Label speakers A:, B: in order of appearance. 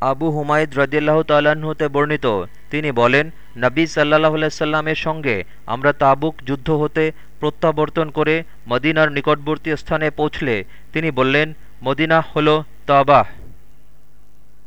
A: আবু হুমায়দ রদিল্লাহ হতে বর্ণিত। তিনি বলেন, নবী সাল্লাহ সাল্লামের সঙ্গে আমরা তাবুক যুদ্ধ হতে প্রত্যাবর্তন করে মদিনার নিকটবর্তী স্থানে পৌঁছলে, তিনি বললেন, মদিনা হল তাবাহ।